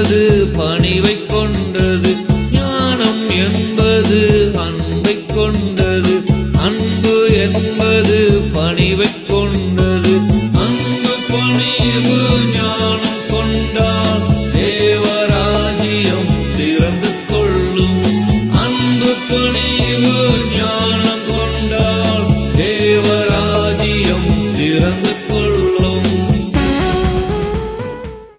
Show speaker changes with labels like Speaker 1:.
Speaker 1: என்பது பணிவை கொண்டது ஞானம் என்பது அன்பை கொண்டது அன்பு என்பது பணிவை கொண்டது. அன்பு பணிவு ஞானம் கொண்டால் தேவராஜ்யம் திறந்து கொள்ளும். அன்பு பணிவு ஞானம் கொண்டால் தேவராஜ்யம் திறந்து கொள்ளும்.